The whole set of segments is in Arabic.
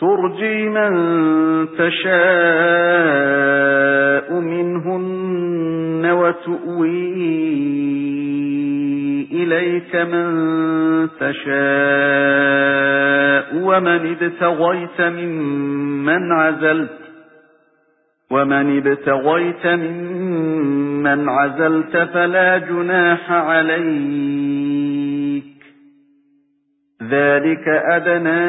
ترجي من تشاء منهن وتؤوي إليك من تشاء ومن ابتغيت ممن عزلت ومن ابتغيت ممن عزلت فلا جناح عليك. ذلك أدنى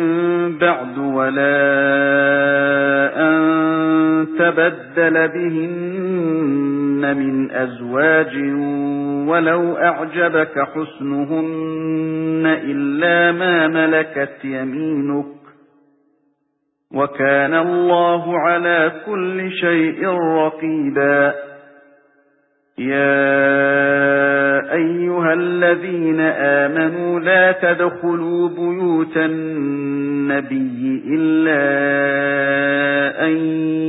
وَلَا أَن تَبَدَّلَ بِهِنَّ مِنْ أَزْوَاجٍ وَلَوْ أَعْجَبَكَ حُسْنُهُنَّ إِلَّا مَا مَلَكَتْ يَمِينُكَ وَكَانَ اللَّهُ عَلَى كُلِّ شَيْءٍ رَقِيبًا يَا أَيُّهَا الَّذِينَ آمَنُوا لَا تَدْخُلُوا بُيُوتَ النَّبِيِّ إِلَّا أَن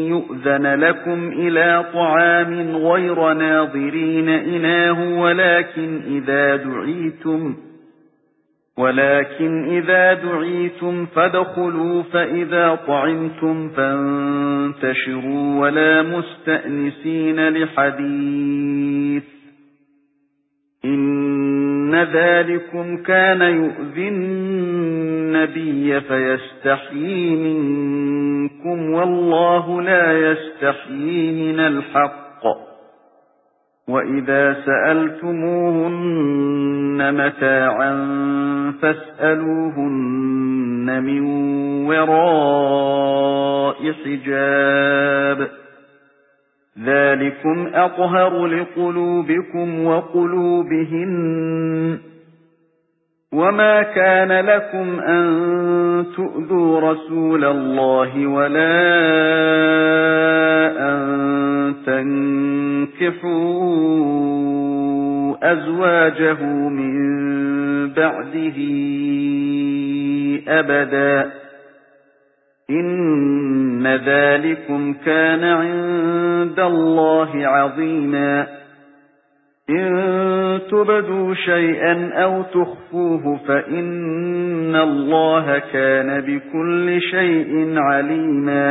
يُؤْذَنَ لَكُمْ إِلَى طَعَامٍ غَيْرَ نَاظِرِينَ إِنَاهُ وَلَكِنْ إِذَا دُعِيتُمْ ولكن إذا دعيتم فادخلوا فإذا طعمتم فانتشروا ولا مستأنسين لحديث. إن ذلكم كان يؤذي النبي فيستحيي منكم والله لا يستحيي من الحق وإذا سألتموهن متاعا فاسألوهن من وراء حجاب ذلكم أطهر لقلوبكم وقلوبهن وَمَا كَانَ لَكُمْ أَن تُؤْذُوا رَسُولَ اللَّهِ وَلَا أَن تَنكِحُوا أَزْوَاجَهُ مِن بَعْدِهِ أَبَدًا إِنَّ ذَلِكُمْ كَانَ عِندَ اللَّهِ عَظِيمًا إن تبدوا شيئا أو تخفوه فإن الله كان بكل شيء عليما